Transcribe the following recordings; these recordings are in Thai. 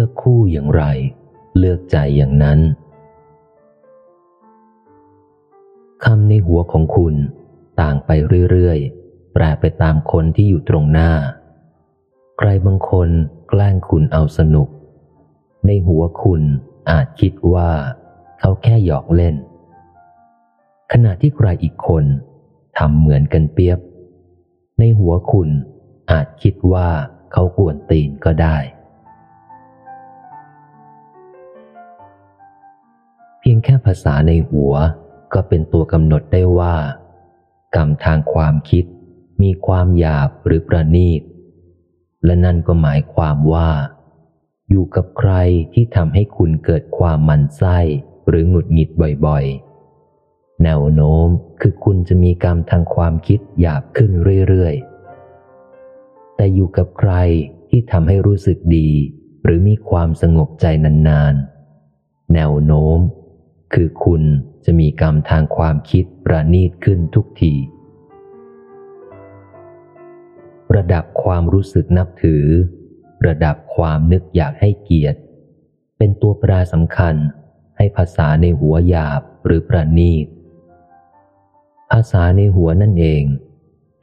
ลือกคู่อย่างไร เลือกใจอย่างนั้นคำในหัวของคุณต่างไปเรื่อยๆ แปรไปตามคนที่อยู่ตรงหน้า ใครบางคนแกล้งคุณเอาสนุก ในหัวคุณอาจคิดว่า เขาแค่หยอกเล่น ขณะที่ใครอีกคนทำเหมือนกันเปียบ ในหัวคุณอาจคิดว่าเขากวนตีนก็ได้ เพียงแค่ภาษาในหัวก็เป็นตัวกำหนดได้ว่า กรรมทางความคิด มีความหยาบหรือประณีต และนั่นก็หมายความว่า อยู่กับใครที่ทำให้คุณเกิดความมันไส้หรือหงุดหงิดบ่อยๆ แนวโน้มคือคุณจะมีกรรมทางความคิดหยาบขึ้นเรื่อยๆ แต่อยู่กับใครที่ทำให้รู้สึกดี หรือมีความสงบใจนานๆ แนวโน้ม คือคุณจะมีกรรมทางความคิดประณีตขึ้นทุกที ระดับความรู้สึกนับถือ ระดับความนึกอยากให้เกียรติ เป็นตัวปรสำคัญให้ภาษาในหัวหยาบหรือประณีต ภาษาในหัวนั่นเอง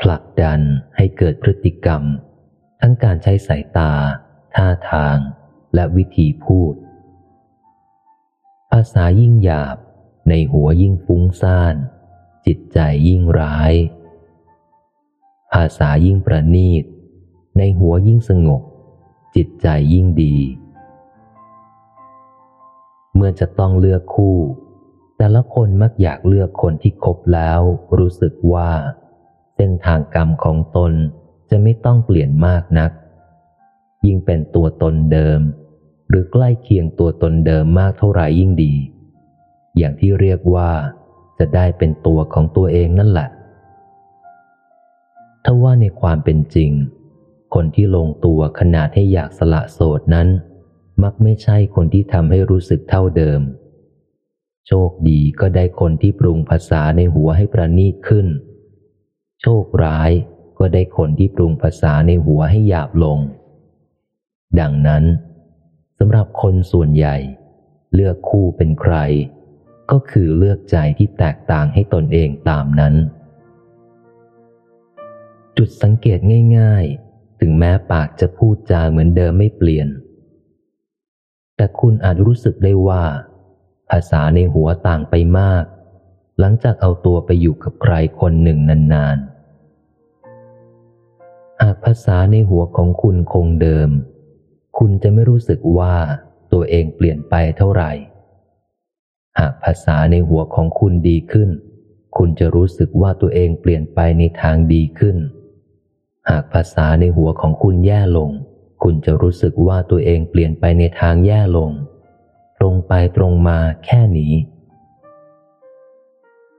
ผลักดันให้เกิดพฤติกรรม ทั้งการใช้สายตา ท่าทาง และวิธีพูดาษายิ่งหยาบ ในหัวยิ่งฟุ้งซ่าน จิตใจยิ่งร้าย ภาษายิ่งประณีต ในหัวยิ่งสงบ จิตใจยิ่งดี เมื่อจะต้องเลือกคู่ แต่ละคนมักอยากเลือกคนที่คบแล้ว รู้สึกว่าเส้นทางกรรมของตนจะไม่ต้องเปลี่ยนมากนัก ยิ่งเป็นตัวตนเดิม หรือใกล้เคียงตัวตนเดิมมากเท่าไหร่ยิ่งดี อย่างที่เรียกว่าจะได้เป็นตัวของตัวเองนั่นแหละถ้าว่าในความเป็นจริง คนที่ลงตัวขนาดให้อยากสละโสดนั้น มักไม่ใช่คนที่ทำให้รู้สึกเท่าเดิม โชคดีก็ได้คนที่ปรุงภาษาในหัวให้ประณีตขึ้น โชคร้ายก็ได้คนที่ปรุงภาษาในหัวให้หยาบลง ดังนั้น สำหรับคนส่วนใหญ่ เลือกคู่เป็นใคร ก็คือเลือกใจที่แตกต่างให้ตนเองตามนั้น จุดสังเกตง่าย ๆ ถึงแม้ปากจะพูดจาเหมือนเดิมไม่เปลี่ยน แต่คุณอาจรู้สึกได้ว่า ภาษาในหัวต่างไปมาก หลังจากเอาตัวไปอยู่กับใครคนหนึ่งนานๆหากภาษาในหัวของคุณคงเดิม คุณจะไม่รู้สึกว่าตัวเองเปลี่ยนไปเท่าไหร่ หากภาษาในหัวของคุณดีขึ้น คุณจะรู้สึกว่าตัวเองเปลี่ยนไปในทางดีขึ้น หากภาษาในหัวของคุณแย่ลง คุณจะรู้สึกว่าตัวเองเปลี่ยนไปในทางแย่ลง ตรงไปตรงมาแค่นี้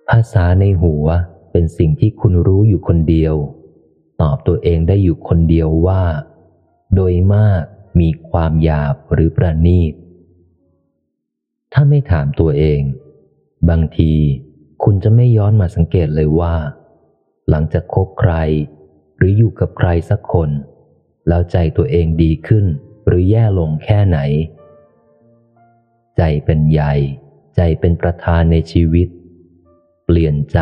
ภาษาในหัวเป็นสิ่งที่คุณรู้อยู่คนเดียว ตอบตัวเองได้อยู่คนเดียวว่า โดยมาก มีความหยาบหรือประณีต ถ้าไม่ถามตัวเอง บางทีคุณจะไม่ย้อนมาสังเกตเลยว่า หลังจากคบใคร หรืออยู่กับใครสักคน แล้วใจตัวเองดีขึ้นหรือแย่ลงแค่ไหน ใจเป็นใหญ่ ใจเป็นประธานในชีวิต เปลี่ยนใจ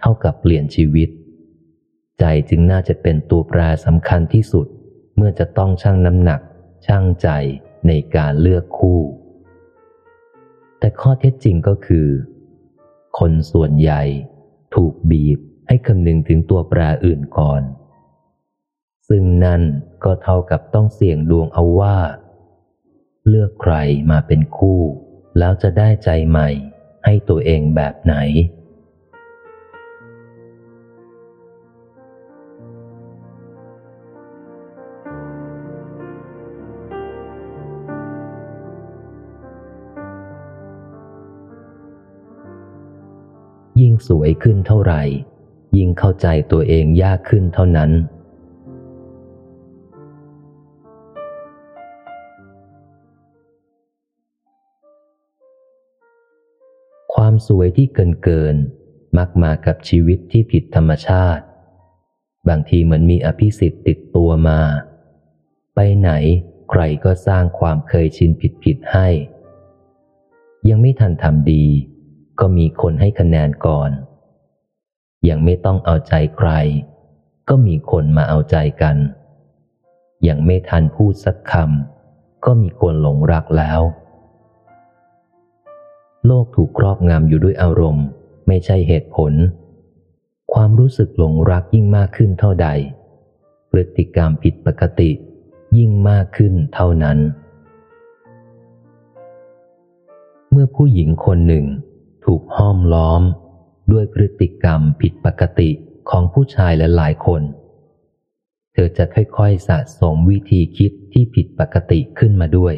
เท่ากับเปลี่ยนชีวิต ใจจึงน่าจะเป็นตัวแปรสำคัญที่สุดเมื่อจะต้องชั่งน้ำหนัก ชั่งใจในการเลือกคู่ แต่ข้อเท็จจริงก็คือ คนส่วนใหญ่ถูกบีบให้คำนึงถึงตัวแปรอื่นก่อน ซึ่งนั่นก็เท่ากับต้องเสี่ยงดวงเอาว่า เลือกใครมาเป็นคู่ แล้วจะได้ใจใหม่ให้ตัวเองแบบไหน สวยขึ้นเท่าไหร่ ยิ่งเข้าใจตัวเองยากขึ้นเท่านั้น ความสวยที่เกินเกิน มักมากับชีวิตที่ผิดธรรมชาติ บางทีเหมือนมีอภิสิทธิ์ติดตัวมา ไปไหนใครก็สร้างความเคยชินผิดๆให้ ยังไม่ทันทำดี ก็มีคนให้คะแนนก่อน ยังไม่ต้องเอาใจใคร ก็มีคนมาเอาใจกัน ยังไม่ทันพูดสักคำก็มีคนหลงรักแล้ว โลกถูกครอบงำอยู่ด้วยอารมณ์ ไม่ใช่เหตุผล ความรู้สึกหลงรักยิ่งมากขึ้นเท่าใด พฤติกรรมผิดปกติยิ่งมากขึ้นเท่านั้น เมื่อผู้หญิงคนหนึ่ง ถูกห้อมล้อม ด้วยพฤติกรรมผิดปกติของผู้ชายและหลายคน เธอจะค่อยๆสะสมวิธีคิดที่ผิดปกติขึ้นมาด้วย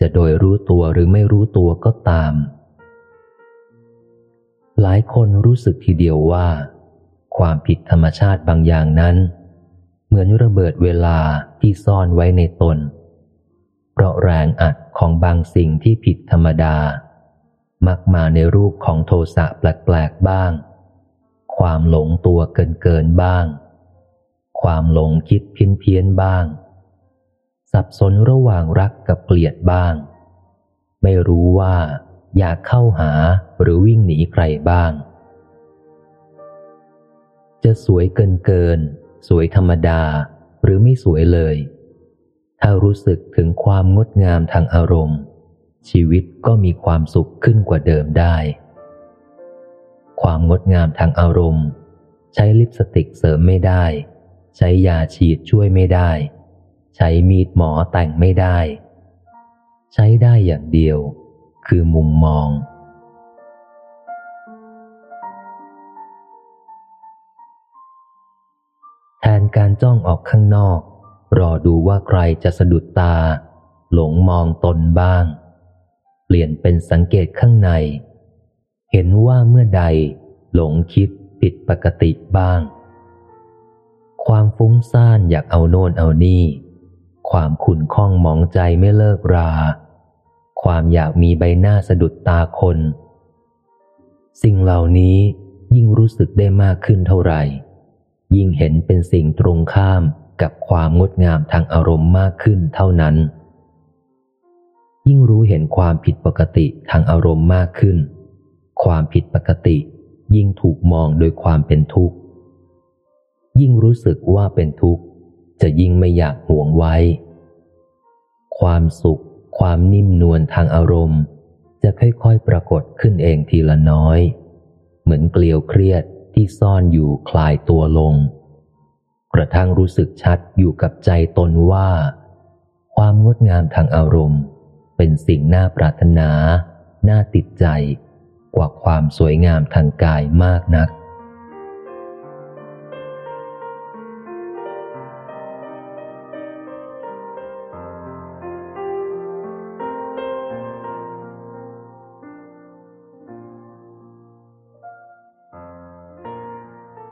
จะโดยรู้ตัวหรือไม่รู้ตัวก็ตาม หลายคนรู้สึกทีเดียวว่า ความผิดธรรมชาติบางอย่างนั้น เหมือนระเบิดเวลาที่ซ่อนไว้ในตน เพราะแรงอัดของบางสิ่งที่ผิดธรรมดา มักมาในรูปของโทสะแปลกๆบ้าง ความหลงตัวเกินเกินบ้าง ความหลงคิดเพี้ยนเพียนบ้าง สับสนระหว่างรักกับเกลียดบ้าง ไม่รู้ว่าอยากเข้าหาหรือวิ่งหนีใครบ้าง จะสวยเกินเกิน สวยธรรมดาหรือไม่สวยเลย ถ้ารู้สึกถึงความงดงามทางอารมณ์ ชีวิตก็มีความสุขขึ้นกว่าเดิมได้ ความงดงามทางอารมณ์ ใช้ลิปสติกเสริมไม่ได้ ใช้ยาฉีดช่วยไม่ได้ ใช้มีดหมอแต่งไม่ได้ ใช้ได้อย่างเดียว คือมุมมองแทนการจ้องออกข้างนอก รอดูว่าใครจะสะดุดตา หลงมองตนบ้าง ลี่ยนเป็นสังเกตข้างใน เห็นว่าเมื่อใดหลงคิดผิดปกติบ้าง ความฟุ้งซ่านอยากเอาโน่นเอานี่ ความขุ่นข้องหมองใจไม่เลิกรา ความอยากมีใบหน้าสะดุดตาคน สิ่งเหล่านี้ยิ่งรู้สึกได้มากขึ้นเท่าไหร่ ยิ่งเห็นเป็นสิ่งตรงข้ามกับความงดงามทางอารมณ์มากขึ้นเท่านั้น ยิ่งรู้ เห็นความผิดปกติทางอารมณ์มากขึ้น ความผิดปกติยิ่งถูกมองโดยความเป็นทุกข์ ยิ่งรู้สึกว่าเป็นทุกข์ จะยิ่งไม่อยากห่วงไว้ ความสุข ความนิ่มนวลทางอารมณ์ จะค่อยๆปรากฏขึ้นเองทีละน้อย เหมือนเกลียวเครียดที่ซ่อนอยู่คลายตัวลง กระทั่งรู้สึกชัดอยู่กับใจตนว่า ความงดงามทางอารมณ์ เป็นสิ่งน่าปรารถนา น่าติดใจ กว่าความสวยงามทางกายมากนัก